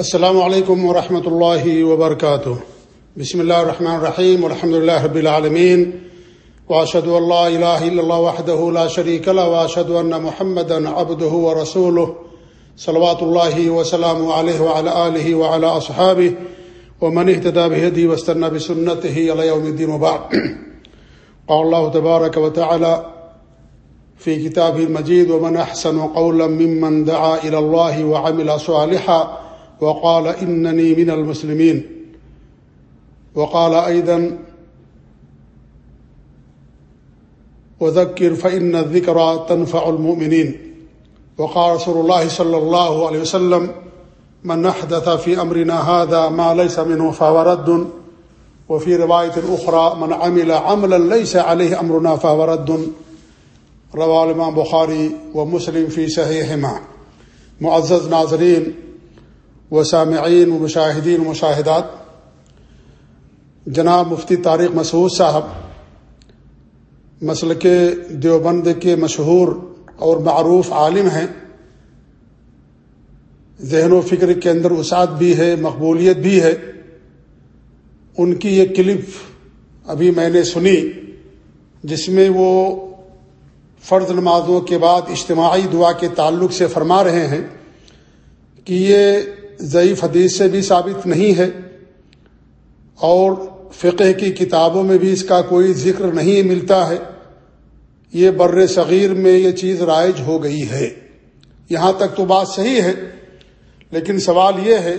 السلام علیکم ورحمۃ اللہ وبرکاتہ۔ بسم اللہ الرحمن الرحیم الحمد لله رب العالمين واشهد ان لا اله الا الله وحده لا شريك له واشهد ان محمدا عبده ورسوله صلوات الله وسلامه عليه وعلى اله وعلى اصحابه ومن اهتدى بهديه واستنى بسنته الى يوم الدين وبعد۔ قال الله تبارك وتعالى في كتابه المجيد ومن احسن قولا ممن دعا الى الله وعمل صالحا۔ وقال إنني من المسلمين. وقال أيضا وذكر فإن الذكرى تنفع المؤمنين. وقال رسول الله صلى الله عليه وسلم، من نحدث في أمرنا هذا ما ليس منه فهو رد. وفي رواية أخرى، من عمل عملا ليس عليه أمرنا فهو رد. رواه الإمام بخاري ومسلم في صحيحهما. معزز ناظرين و سامعین و مشاہدین و مشاہدات۔ جناب مفتی طارق مسعود صاحب، مسلک دیوبند کے مشہور اور معروف عالم ہیں۔ ذہن و فکر کے اندر وسعت بھی ہے، مقبولیت بھی ہے۔ ان کی یہ کلپ ابھی میں نے سنی، جس میں وہ فرض نمازوں کے بعد اجتماعی دعا کے تعلق سے فرما رہے ہیں کہ یہ ضعیف حدیث سے بھی ثابت نہیں ہے اور فقہ کی کتابوں میں بھی اس کا کوئی ذکر نہیں ملتا ہے۔ یہ بر صغیر میں یہ چیز رائج ہو گئی ہے۔ یہاں تک تو بات صحیح ہے، لیکن سوال یہ ہے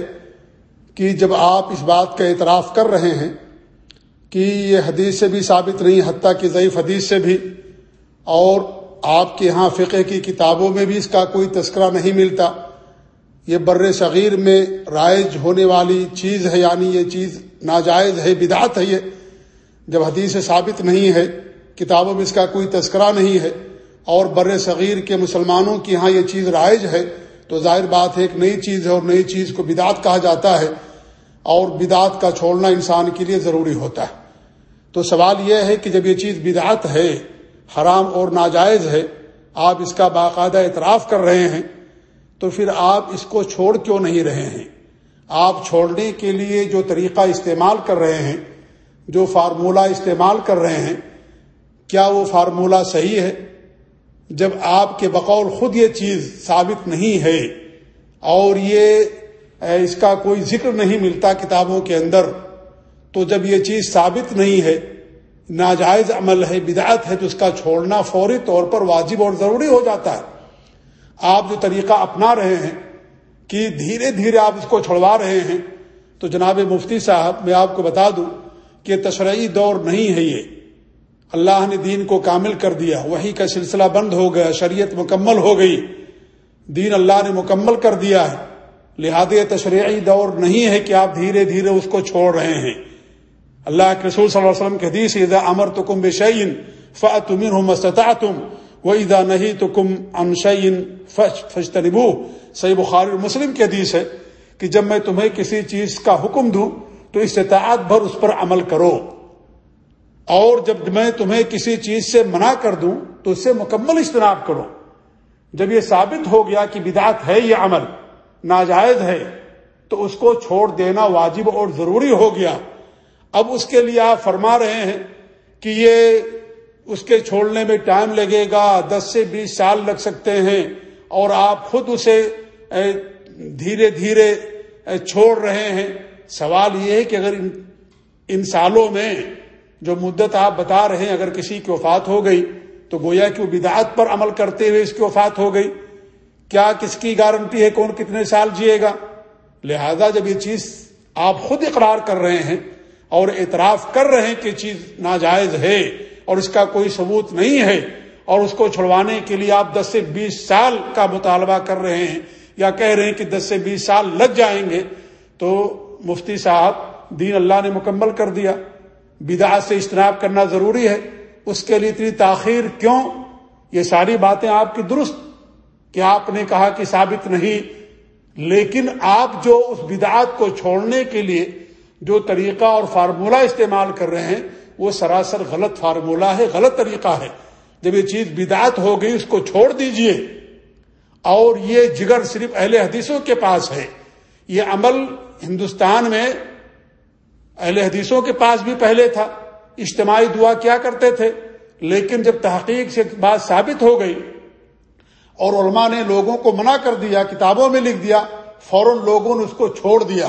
کہ جب آپ اس بات کا اعتراف کر رہے ہیں کہ یہ حدیث سے بھی ثابت نہیں، حتیٰ کہ ضعیف حدیث سے بھی، اور آپ کے ہاں فقہ کی کتابوں میں بھی اس کا کوئی تذکرہ نہیں ملتا یہ بر صغیر میں رائج ہونے والی چیز ہے یعنی یہ چیز ناجائز ہے، بدعت ہے یہ۔ جب حدیث سے ثابت نہیں ہے، کتابوں میں اس کا کوئی تذکرہ نہیں ہے، اور بر صغیر کے مسلمانوں کی یہاں یہ چیز رائج ہے، تو ظاہر بات ہے ایک نئی چیز ہے اور نئی چیز کو بدعت کہا جاتا ہے۔ اور بدعت کا چھوڑنا انسان کے لیے ضروری ہوتا ہے۔ تو سوال یہ ہے کہ جب یہ چیز بدعت ہے، حرام اور ناجائز ہے، آپ اس کا باقاعدہ اعتراف کر رہے ہیں تو پھر آپ اس کو چھوڑ کیوں نہیں رہے ہیں؟ آپ چھوڑنے کے لیے جو طریقہ استعمال کر رہے ہیں، جو فارمولہ استعمال کر رہے ہیں، کیا وہ فارمولہ صحیح ہے؟ جب آپ کے بقول خود یہ چیز ثابت نہیں ہے اور یہ اس کا کوئی ذکر نہیں ملتا کتابوں کے اندر، تو جب یہ چیز ثابت نہیں ہے، ناجائز عمل ہے، بدعت ہے، تو اس کا چھوڑنا فوری طور پر واجب اور ضروری ہو جاتا ہے۔ آپ جو طریقہ اپنا رہے ہیں کہ دھیرے دھیرے آپ اس کو چھڑوا رہے ہیں، تو جناب مفتی صاحب، میں آپ کو بتا دوں کہ تشرعی دور نہیں ہے یہ۔ اللہ نے دین کو کامل کر دیا وہی کا سلسلہ بند ہو گیا، شریعت مکمل ہو گئی۔ دین اللہ نے مکمل کر دیا ہے۔ لہذا تشریعی دور نہیں ہے کہ آپ دھیرے دھیرے اس کو چھوڑ رہے ہیں۔ اللہ کے رسول صلی اللہ علیہ وسلم کے حدیث امر تو کم بشعین فمین ہوں تم وہ ادا نہیں تو کم انشعین فش تنبو صحیح بخار مسلم کی حدیث ہے کہ جب میں تمہیں کسی چیز کا حکم دوں تو استطاعت بھر اس پر عمل کرو۔ اور جب میں تمہیں کسی چیز سے منع کر دوں تو اس سے مکمل اجتناب کرو۔ جب یہ ثابت ہو گیا کہ بدعت ہے یہ عمل، ناجائز ہے، تو اس کو چھوڑ دینا واجب اور ضروری ہو گیا۔ اب اس کے لیے آپ فرما رہے ہیں کہ یہ اس کے چھوڑنے میں ٹائم لگے گا، دس سے بیس سال لگ سکتے ہیں، اور آپ خود اسے دھیرے دھیرے چھوڑ رہے ہیں۔ سوال یہ ہے کہ اگر ان سالوں میں جو مدت آپ بتا رہے ہیں، اگر کسی کی وفات ہو گئی، تو گویا کہ وہ بدعت پر عمل کرتے ہوئے اس کی وفات ہو گئی۔ کیا کس کی گارنٹی ہے؟ کون کتنے سال جیے گا؟ لہذا جب یہ چیز آپ خود اقرار کر رہے ہیں اور اعتراف کر رہے ہیں کہ چیز ناجائز ہے اور اس کا کوئی ثبوت نہیں ہے اور اس کو چھڑوانے کے لیے آپ دس سے بیس سال کا مطالبہ کر رہے ہیں یا کہہ رہے ہیں کہ دس سے بیس سال لگ جائیں گے، تو مفتی صاحب، دین اللہ نے مکمل کر دیا۔ بدعات سے اجتناب کرنا ضروری ہے۔ اس کے لیے اتنی تاخیر کیوں؟ یہ ساری باتیں آپ کی درست۔ کہ آپ نے کہا کہ ثابت نہیں، لیکن آپ جو اس بدعات کو چھوڑنے کے لیے جو طریقہ اور فارمولہ استعمال کر رہے ہیں وہ سراسر غلط فارمولہ ہے، غلط طریقہ ہے۔ جب یہ چیز بدعت ہو گئی، اس کو چھوڑ دیجیے۔ اور یہ جگر صرف اہل حدیثوں کے پاس ہے۔ یہ عمل ہندوستان میں اہل حدیثوں کے پاس بھی پہلے تھا۔ اجتماعی دعا کیا کرتے تھے، لیکن جب تحقیق سے بات ثابت ہو گئی اور علماء نے لوگوں کو منع کر دیا، کتابوں میں لکھ دیا، فوراً لوگوں نے اس کو چھوڑ دیا۔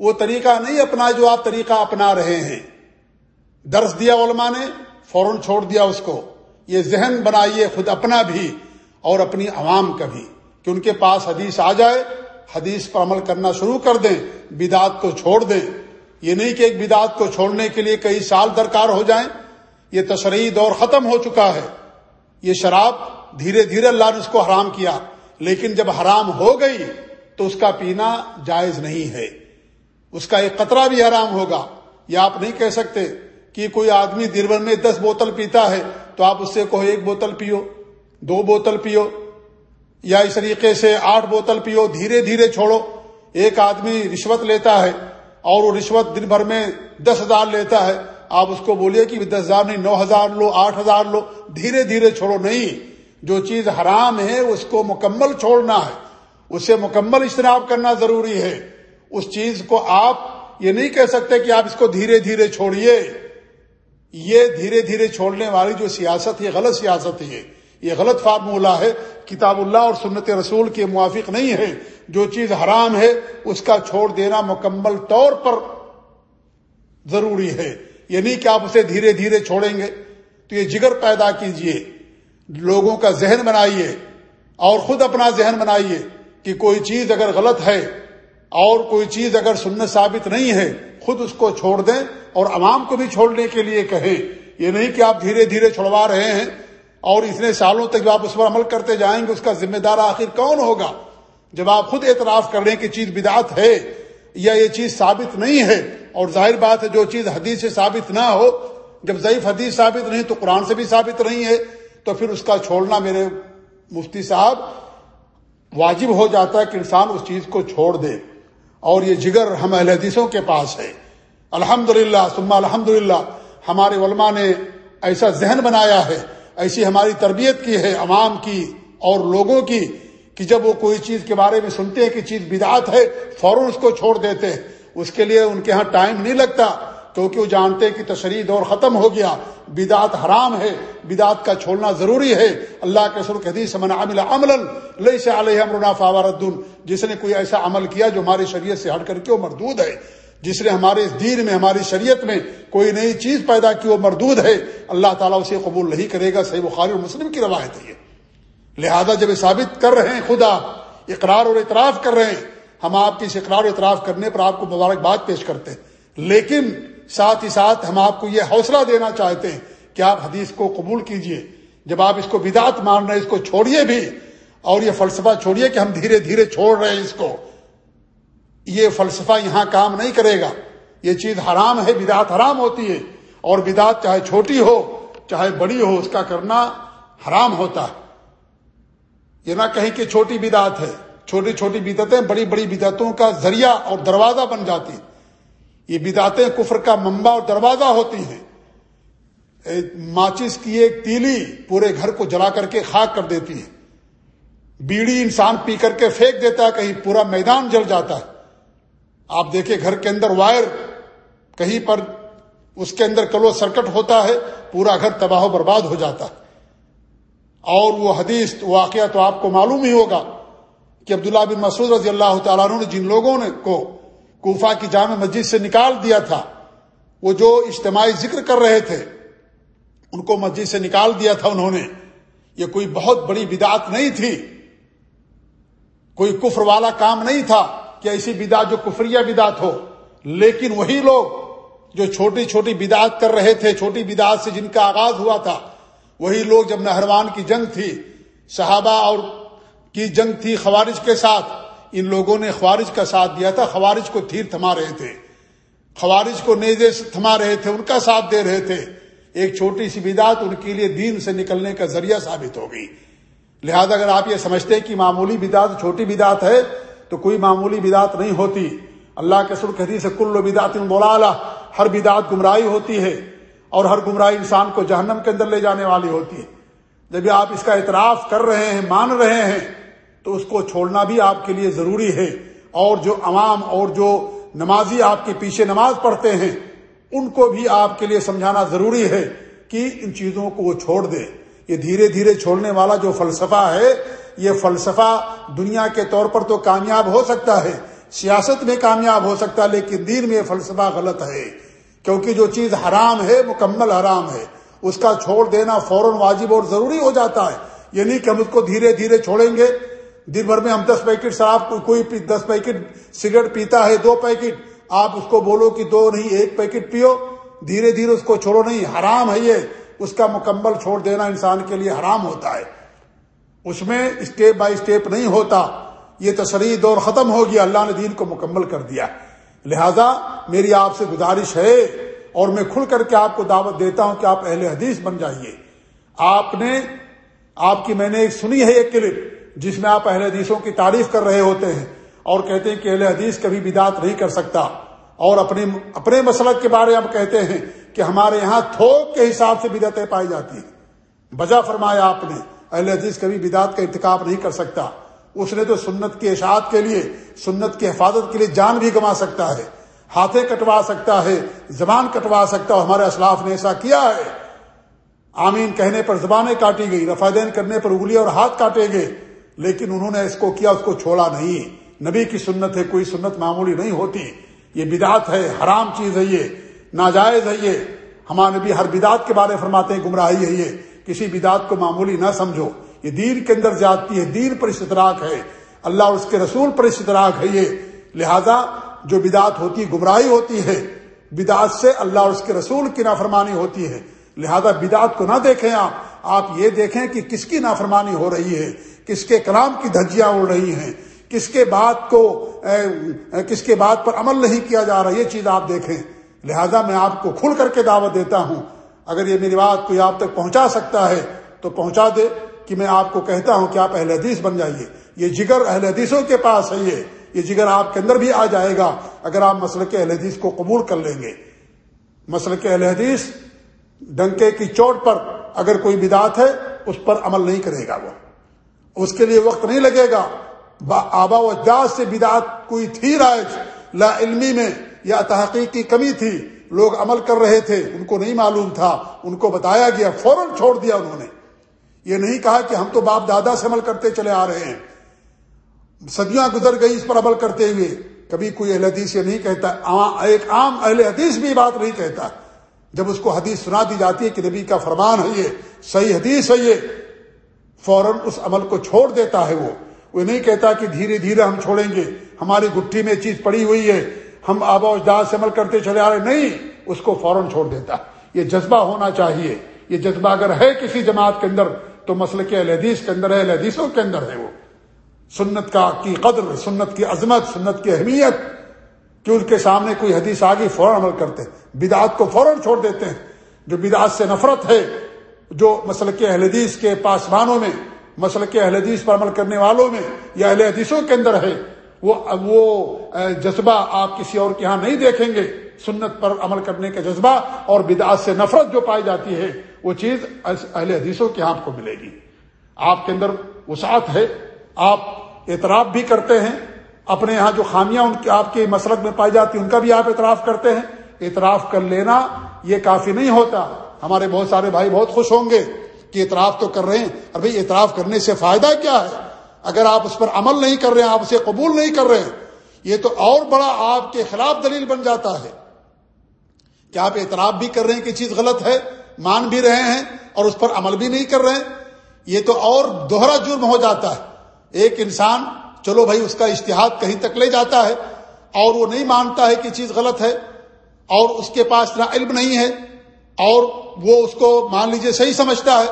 وہ طریقہ نہیں اپنا، جو آپ طریقہ اپنا رہے ہیں۔ درس دیا علماء نے، فوراً چھوڑ دیا اس کو۔ یہ ذہن بنائیے خود اپنا بھی اور اپنی عوام کا بھی۔ کہ ان کے پاس حدیث آ جائے، حدیث پر عمل کرنا شروع کر دیں، بدعت کو چھوڑ دیں۔ یہ نہیں کہ ایک بدعت کو چھوڑنے کے لیے کئی سال درکار ہو جائیں۔ یہ تشریح دور ختم ہو چکا ہے۔ یہ شراب دھیرے دھیرے اللہ نے اس کو حرام کیا۔ لیکن جب حرام ہو گئی، تو اس کا پینا جائز نہیں ہے۔ اس کا ایک قطرہ بھی حرام ہوگا۔ یا آپ نہیں کہہ سکتے۔ کہ کوئی آدمی دن بھر میں دس بوتل پیتا ہے تو آپ اس سے کہو ایک بوتل پیو، دو بوتل پیو، یا اس طریقے سے آٹھ بوتل پیو، دھیرے دھیرے چھوڑو۔ ایک آدمی رشوت لیتا ہے اور وہ رشوت دن بھر میں دس ہزار لیتا ہے، آپ اس کو بولیے کہ دس ہزار نہیں، نو ہزار لو، آٹھ ہزار لو، دھیرے دھیرے چھوڑو۔ نہیں، جو چیز حرام ہے اس کو مکمل چھوڑنا ہے۔ اسے مکمل اجتناب کرنا ضروری ہے۔ اس چیز کو آپ یہ نہیں کہہ سکتے کہ آپ اس کو دھیرے دھیرے چھوڑیے۔ یہ دھیرے دھیرے چھوڑنے والی جو سیاست یہ غلط سیاست ہے۔ یہ غلط فارمولہ ہے۔ کتاب اللہ اور سنت رسول کے موافق نہیں ہے۔ جو چیز حرام ہے، اس کا چھوڑ دینا مکمل طور پر ضروری ہے۔ یہ نہیں کہ آپ اسے دھیرے دھیرے چھوڑیں گے۔ تو یہ جگر پیدا کیجیے۔ لوگوں کا ذہن بنائیے۔ اور خود اپنا ذہن بنائیے کہ کوئی چیز اگر غلط ہے اور کوئی چیز اگر سننے ثابت نہیں ہے خود اس کو چھوڑ دیں اور عوام کو بھی چھوڑنے کے لیے کہیں۔ یہ نہیں کہ آپ دھیرے دھیرے چھوڑوا رہے ہیں اور اتنے سالوں تک جب آپ اس پر عمل کرتے جائیں گے، اس کا ذمہ دار آخر کون ہوگا؟ جب آپ خود اعتراف کر رہے ہیں کہ چیز بدعت ہے یا یہ چیز ثابت نہیں ہے، اور ظاہر بات ہے جو چیز حدیث سے ثابت نہ ہو، جب ضعیف حدیث ثابت نہیں تو قرآن سے بھی ثابت نہیں ہے، تو پھر اس کا چھوڑنا میرے مفتی صاحب واجب ہو جاتا ہے کہ انسان اس چیز کو چھوڑ دے۔ اور یہ جگر ہم اہل حدیثوں کے پاس ہے۔ الحمد للہ سما الحمد للہ ہمارے علماء نے ایسا ذہن بنایا ہے، ایسی ہماری تربیت کی ہے، عوام کی اور لوگوں کی، کہ جب وہ کوئی چیز کے بارے میں سنتے ہیں کہ چیز بدعت ہے، فوراً اس کو چھوڑ دیتے ہیں۔ اس کے لیے ان کے ہاں ٹائم نہیں لگتا۔ کیونکہ وہ جانتے ہیں کہ تشریح دور ختم ہو گیا، بدعت حرام ہے، بدعت کا چھوڑنا ضروری ہے۔ اللہ کے سر حدیث من عمل عمل لئی سے علیہ امرنا فاوردن جس نے کوئی ایسا عمل کیا جو ہماری شریعت سے ہٹ کر کے وہ مردود ہے، جس نے ہمارے اس دین میں، ہماری شریعت میں کوئی نئی چیز پیدا کی وہ مردود ہے۔ اللہ تعالیٰ اسے قبول نہیں کرے گا۔ صحیح بخاری اور مسلم کی روایت ہے لہذا جب ثابت کر رہے ہیں، خدا اقرار اور اعتراف کر رہے ہیں، ہم آپ کی اس اقرار اور اعتراف کرنے پر آپ کو مبارکباد پیش کرتے ہیں۔ لیکن ساتھ ہی ساتھ ہم آپ کو یہ حوصلہ دینا چاہتے ہیں کہ آپ حدیث کو قبول کیجیے۔ جب آپ اس کو بدعت مان رہے ہیں، اس کو چھوڑیے بھی، اور یہ فلسفہ چھوڑیے کہ ہم دھیرے دھیرے چھوڑ رہے ہیں اس کو۔ یہ فلسفہ یہاں کام نہیں کرے گا۔ یہ چیز حرام ہے، بدعت حرام ہوتی ہے۔ اور بدعت چاہے چھوٹی ہو، چاہے بڑی ہو، اس کا کرنا حرام ہوتا ہے۔ یہ نہ کہیں کہ چھوٹی بدعت ہے۔ چھوٹی چھوٹی بدعتیں بڑی بڑی بدعتوں کا ذریعہ اور دروازہ بن جاتی ہیں۔ یہ بدعتیں کفر کا منبع اور دروازہ ہوتی ہیں۔ ماچس کی ایک تیلی پورے گھر کو جلا کر کے خاک کر دیتی ہے۔ بیڑی انسان پی کر کے پھینک دیتا ہے، کہیں پورا میدان جل جاتا ہے۔ آپ دیکھیں گھر کے اندر وائر، کہیں پر اس کے اندر کلو سرکٹ ہوتا ہے، پورا گھر تباہ و برباد ہو جاتا ہے۔ اور وہ حدیث واقعہ تو آپ کو معلوم ہی ہوگا کہ عبداللہ بن مسعود رضی اللہ تعالیٰ نے جن لوگوں نے کو کوفہ کی جامع مسجد سے نکال دیا تھا۔ وہ جو اجتماعی ذکر کر رہے تھے، ان کو مسجد سے نکال دیا تھا انہوں نے۔ یہ کوئی بہت بڑی بدعت نہیں تھی۔ کوئی کفر والا کام نہیں تھا کہ ایسی بدعت جو کفریہ بدعت ہو۔ لیکن وہی لوگ جو چھوٹی چھوٹی بدعت کر رہے تھے، چھوٹی بدعت سے جن کا آغاز ہوا تھا، وہی لوگ جب نہروان کی جنگ تھی، صحابہ اور کی جنگ تھی خوارج کے ساتھ ان لوگوں نے خوارج کا ساتھ دیا تھا، خوارج کو تھیر تھما رہے تھے۔ خوارج کو نیزے تھما رہے تھے، ان کا ساتھ دے رہے تھے۔ ایک چھوٹی سی بدعت ان کے لیے دین سے نکلنے کا ذریعہ ثابت ہو گئی۔ لہذا اگر آپ یہ سمجھتے ہیں کہ معمولی بدعت چھوٹی بدعت ہے، تو کوئی معمولی بدعت نہیں ہوتی۔ اللہ کے سر حدیث سے کل بدعت بولا ہر بدعت گمراہی ہوتی ہے اور ہر گمراہی انسان کو جہنم کے اندر لے جانے والی ہوتی ہے۔ جب آپ اس کا اعتراف کر رہے ہیں، مان رہے ہیں تو اس کو چھوڑنا بھی آپ کے لیے ضروری ہے۔ اور جو عوام اور جو نمازی آپ کے پیچھے نماز پڑھتے ہیں، ان کو بھی آپ کے لیے سمجھانا ضروری ہے کہ ان چیزوں کو وہ چھوڑ دے۔ یہ دھیرے دھیرے چھوڑنے والا جو فلسفہ ہے، یہ فلسفہ دنیا کے طور پر تو کامیاب ہو سکتا ہے، سیاست میں کامیاب ہو سکتا ہے، لیکن دین میں یہ فلسفہ غلط ہے۔ کیونکہ جو چیز حرام ہے، مکمل حرام ہے۔ اس کا چھوڑ دینا فوراً واجب اور ضروری ہو جاتا ہے۔ یہ نہیں کہ ہم اس کو دھیرے دھیرے چھوڑیں گے۔ دن بھر میں ہم دس پیکٹ شراب، کوئی دس پیکٹ سگریٹ پیتا ہے، دو پیکٹ، آپ اس کو بولو کہ دو نہیں، ایک پیکٹ پیو۔ دھیرے دھیرے اس کو چھوڑو، نہیں، حرام ہے یہ۔ اس کا مکمل چھوڑ دینا انسان کے لیے حرام ہوتا ہے۔ اس میں اسٹیپ بائی اسٹیپ نہیں ہوتا۔ یہ تشریح دور ختم ہو گیا اللہ نے دین کو مکمل کر دیا۔ لہذا میری آپ سے گزارش ہے اور میں کھل کر کے آپ کو دعوت دیتا ہوں کہ آپ اہل حدیث بن جائیے۔ آپ نے آپ کی میں نے ایک سنی ہے ایک کلپ۔ جس میں آپ اہل حدیثوں کی تعریف کر رہے ہوتے ہیں اور کہتے ہیں کہ اہل حدیث کبھی بدات نہیں کر سکتا اور اپنے اپنے مسلک کے بارے میں کہتے ہیں کہ ہمارے یہاں تھوک کے حساب سے بدعتیں پائی جاتی ہیں۔ بجا فرمایا آپ نے، اہل حدیث کبھی بدعت کا انتخاب نہیں کر سکتا۔ اس نے تو سنت کی اشاعت کے لیے، سنت کی حفاظت کے لیے جان بھی گما سکتا ہے، ہاتھیں کٹوا سکتا ہے، زبان کٹوا سکتا ہے، ہمارے اسلاف نے ایسا کیا ہے۔ آمین کہنے پر زبانیں کاٹی گئی رفادین کرنے پر اگلی اور ہاتھ کاٹے گئے۔ لیکن انہوں نے اس کو کیا، اس کو چھوڑا نہیں۔ نبی کی سنت ہے، کوئی سنت معمولی نہیں ہوتی۔ یہ بدعت ہے، حرام چیز ہے یہ، ناجائز ہے یہ۔ ہمارے نبی ہر بدعت کے بارے فرماتے ہیں، گمراہی ہے یہ۔ کسی بدعت کو معمولی نہ سمجھو۔ یہ دین کے اندر جاتی ہے، دین پر استدراک ہے۔ اللہ اور اس کے رسول پر استدراک ہے یہ۔ لہذا جو بدعت ہوتی، گمراہی ہوتی ہے، بدعت سے اللہ اور اس کے رسول کی نافرمانی ہوتی ہے۔ لہذا بدعت کو نہ دیکھیں آپ۔ آپ یہ دیکھیں کہ کس کی نافرمانی ہو رہی ہے۔ کس کے کلام کی دھجیاں اڑ رہی ہیں، کس کے بات کو کس کے بات پر عمل نہیں کیا جا رہا، یہ چیز آپ دیکھیں۔ لہذا میں آپ کو کھل کر کے دعوت دیتا ہوں۔ اگر یہ میری بات کوئی آپ تک پہنچا سکتا ہے، تو پہنچا دے کہ میں آپ کو کہتا ہوں کہ آپ اہل حدیث بن جائیے۔ یہ جگر اہل حدیثوں کے پاس ہے یہ۔ یہ جگر آپ کے اندر بھی آ جائے گا اگر آپ مسل کے اہل حدیث کو قبول کر لیں گے۔ مسل کے اہل حدیث، ڈنکے کی چوٹ پر اگر کوئی بدات ہے، اس پر عمل نہیں کرے گا وہ۔ اس کے لیے وقت نہیں لگے گا۔ آبا و اجداد سے بدعت کوئی تھی رائج؟ لا علمی میں یا تحقیق کی کمی تھی۔ لوگ عمل کر رہے تھے، ان کو نہیں معلوم تھا۔ ان کو بتایا گیا، فوراً چھوڑ دیا انہوں نے۔ یہ نہیں کہا کہ ہم تو باپ دادا سے عمل کرتے چلے آ رہے ہیں۔ صدیاں گزر گئی اس پر عمل کرتے ہوئے۔ کبھی کوئی اہل حدیث یہ نہیں کہتا ایک عام اہل حدیث بھی بات نہیں کہتا۔ جب اس کو حدیث سنا دی جاتی ہے کہ نبی کا فرمان ہے یہ، صحیح حدیث ہے یہ۔ فوراً اس عمل کو چھوڑ دیتا ہے وہ۔ وہ نہیں کہتا کہ دھیرے دھیرے ہم چھوڑیں گے۔ ہماری گٹھی میں چیز پڑی ہوئی ہے۔ ہم آبا اجداد سے عمل کرتے چلے آ رہے نہیں، اس کو فوراً چھوڑ دیتا۔ یہ جذبہ ہونا چاہیے۔ یہ جذبہ اگر ہے کسی جماعت کے اندر، تو مسئلہ کے حدیث کے اندر ہے حدیثوں کے اندر ہے وہ۔ سنت کا کی قدر، سنت کی عظمت، سنت کی اہمیت۔ کہ ان کے سامنے کوئی حدیث آگے فوراً عمل کرتے۔ ہیں بدعت کو فوراً چھوڑ دیتے ہیں۔ جو بدعت سے نفرت ہے جو مسل کے حدیث کے پاسمانوں میں مسل کے اہل حدیث پر عمل کرنے والوں میں یا اہل حدیثوں کے اندر ہے، وہ وہ جذبہ آپ کسی اور کے یہاں نہیں دیکھیں گے۔ سنت پر عمل کرنے کا جذبہ اور بدعات سے نفرت جو پائی جاتی ہے، وہ چیز اہل حدیثوں کے یہاں آپ کو ملے گی۔ آپ کے اندر وسعت ہے، آپ اعتراف بھی کرتے ہیں، اپنے یہاں جو خامیاں ان کی آپ کے مسلک میں پائی جاتی ہیں، ان کا بھی آپ اعتراف کرتے ہیں۔ اعتراف کر لینا یہ کافی نہیں ہوتا۔ ہمارے بہت سارے بھائی بہت خوش ہوں گے کہ اعتراف تو کر رہے ہیں۔ اور بھائی، اعتراف کرنے سے فائدہ کیا ہے؟ اگر آپ اس پر عمل نہیں کر رہے ہیں، آپ اسے قبول نہیں کر رہے ہیں، یہ تو اور بڑا آپ کے خلاف دلیل بن جاتا ہے۔ کہ آپ اعتراف بھی کر رہے ہیں کہ چیز غلط ہے؟ مان بھی رہے ہیں اور اس پر عمل بھی نہیں کر رہے ہیں۔ یہ تو اور دوہرا جرم ہو جاتا ہے۔ ایک انسان، چلو بھائی، اس کا اشتہاد کہیں تک لے جاتا ہے اور وہ نہیں مانتا ہے کہ چیز غلط ہے اور اس کے پاس اتنا علم نہیں ہے۔ اور وہ اس کو مان لیجیے صحیح سمجھتا ہے،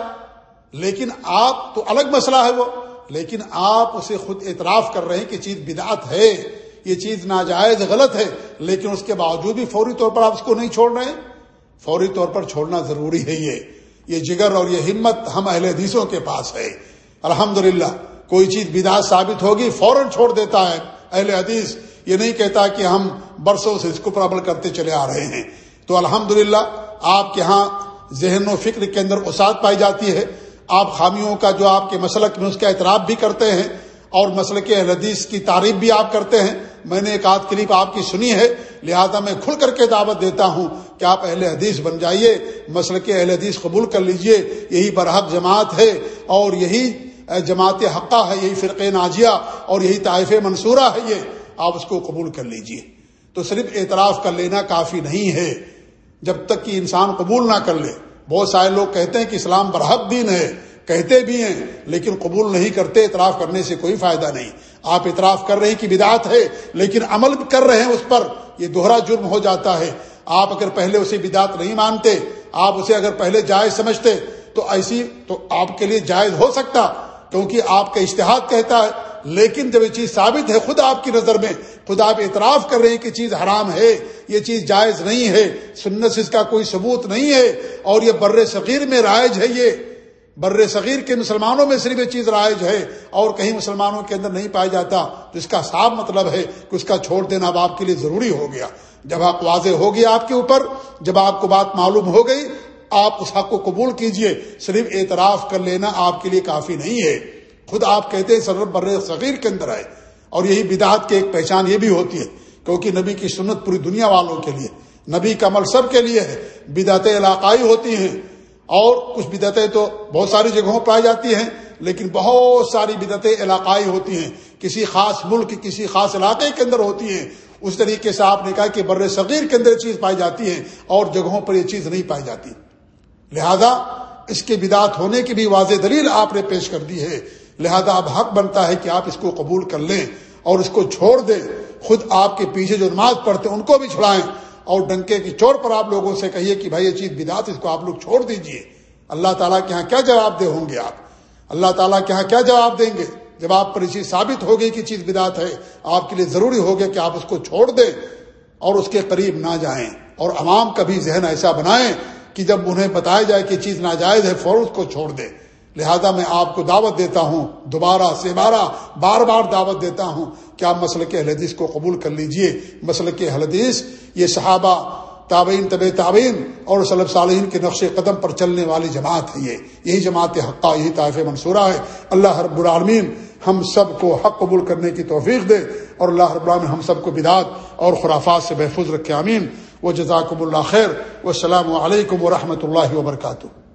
لیکن آپ تو الگ مسئلہ ہے وہ، لیکن آپ اسے خود اعتراف کر رہے ہیں کہ چیز بدعت ہے، یہ چیز ناجائز غلط ہے، لیکن اس کے باوجود بھی فوری طور پر آپ اس کو نہیں چھوڑ رہے ہیں۔ فوری طور پر چھوڑنا ضروری ہے یہ یہ جگر اور یہ ہمت ہم اہل حدیثوں کے پاس ہے۔ الحمد کوئی چیز بدعت ثابت ہوگی، فوراً چھوڑ دیتا ہے۔ اہل حدیث یہ نہیں کہتا کہ ہم برسوں سے اس کو پر عمل کرتے چلے آ رہے ہیں۔ تو الحمد آپ کے ہاں ذہن و فکر کے اندر اسات پائی جاتی ہے۔ آپ خامیوں کا جو آپ کے مسلک میں اس کا اعتراف بھی کرتے ہیں اور مسئلہ کے حدیث کی تعریف بھی آپ کرتے ہیں۔ میں نے ایک آدھ کلپ آپ کی سنی ہے، لہذا میں کھل کر کے دعوت دیتا ہوں کہ آپ اہل حدیث بن جائیے مسئلہ کے اہل حدیث قبول کر لیجیے۔ یہی برحق جماعت ہے اور یہی جماعت حقہ ہے، یہی فرق ناجیہ اور یہی طائف منصورہ ہے یہ۔ آپ اس کو قبول کر لیجیے۔ تو صرف اعتراف کر لینا کافی نہیں ہے۔ جب تک کہ انسان قبول نہ کر لے۔ بہت سارے لوگ کہتے ہیں کہ اسلام برحق دین ہے، کہتے بھی ہیں، لیکن قبول نہیں کرتے، اعتراف کرنے سے کوئی فائدہ نہیں۔ آپ اعتراف کر رہے ہیں کہ بدعت ہے، لیکن عمل کر رہے ہیں اس پر، یہ دوہرا جرم ہو جاتا ہے۔ آپ اگر پہلے اسے بدعت نہیں مانتے، آپ اسے اگر پہلے جائز سمجھتے، تو ایسی تو آپ کے لیے جائز ہو سکتا، کیونکہ آپ کا اشتہاد کہتا ہے۔ لیکن جب یہ چیز ثابت ہے خود آپ کی نظر میں خود آپ اعتراف کر رہے ہیں کہ چیز حرام ہے، یہ چیز جائز نہیں ہے، سنت سے اس کا کوئی ثبوت نہیں ہے، اور یہ بر صغیر میں رائج ہے یہ۔ بر صغیر کے مسلمانوں میں صرف یہ چیز رائج ہے اور کہیں مسلمانوں کے اندر نہیں پایا جاتا۔ تو اس کا صاف مطلب ہے کہ اس کا چھوڑ دینا اب آپ کے لیے ضروری ہو گیا۔ جب آپ واضح ہو گیا آپ کے اوپر، جب آپ کو بات معلوم ہو گئی، آپ اس حق کو قبول کیجیے۔ صرف اعتراف کر لینا آپ کے لیے کافی نہیں ہے۔ خود آپ کہتے ہیں سر بر صغیر کے اندر آئے۔ اور یہی بدعت کی ایک پہچان یہ بھی ہوتی ہے، کیونکہ نبی کی سنت پوری دنیا والوں کے لیے، نبی کا عمل سب کے لیے ہے۔ بدعتیں علاقائی ہوتی ہیں، اور کچھ بدعتیں تو بہت ساری جگہوں پائی جاتی ہیں، لیکن بہت ساری بدعتیں علاقائی ہوتی ہیں۔ کسی خاص ملک، کسی خاص علاقے کے اندر ہوتی ہیں۔ اس طریقے سے آپ نے کہا کہ بر صغیر کے اندر یہ چیز پائی جاتی ہے اور جگہوں پر یہ چیز نہیں پائی جاتی۔ لہذا اس کے بدعت ہونے کی بھی واضح دلیل آپ نے پیش کر دی ہے۔ لہذا اب حق بنتا ہے کہ آپ اس کو قبول کر لیں اور اس کو چھوڑ دیں۔ خود آپ کے پیچھے جو نماز پڑھتے ہیں، ان کو بھی چھڑائیں۔ اور ڈنکے کی چوٹ پر آپ لوگوں سے کہیے کہ بھائی یہ چیز بدات اس کو آپ لوگ چھوڑ دیجیے۔ اللہ تعالیٰ کے یہاں کیا جواب دے ہوں گے آپ؟ اللہ تعالیٰ کے یہاں کیا جواب دیں گے؟ جب آپ پر چیز ثابت ہو گئی کہ چیز بدات ہے، آپ کے لیے ضروری ہو گیا کہ آپ اس کو چھوڑ دیں اور اس کے قریب نہ جائیں۔ اور عوام کا بھی ذہن ایسا بنائیں کہ جب انہیں بتایا جائے کہ چیز ناجائز ہے، فوراً اس کو چھوڑ دیں۔ لہذا میں آپ کو دعوت دیتا ہوں، دوبارہ سے بارہ بار بار دعوت دیتا ہوں کہ آپ مسئلہ کے حدیث کو قبول کر لیجیے۔ مسئلہ کے حدیث، یہ صحابہ، تابعین طب تعبین اور صلب صالحین کے نقش قدم پر چلنے والی جماعت ہے یہ۔ یہی جماعت حقہ، یہی طائف منصورہ ہے۔ اللہ رب العالمین ہم سب کو حق قبول کرنے کی توفیق دے اور اللہ رب العالمین ہم سب کو بدعت اور خرافات سے محفوظ رکھے امین وہ جزاکم اللہ خیر۔ و السلام علیکم و اللہ وبرکاتہ۔